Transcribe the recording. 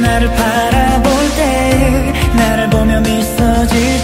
나를 바라볼 때 나를 보며 미소질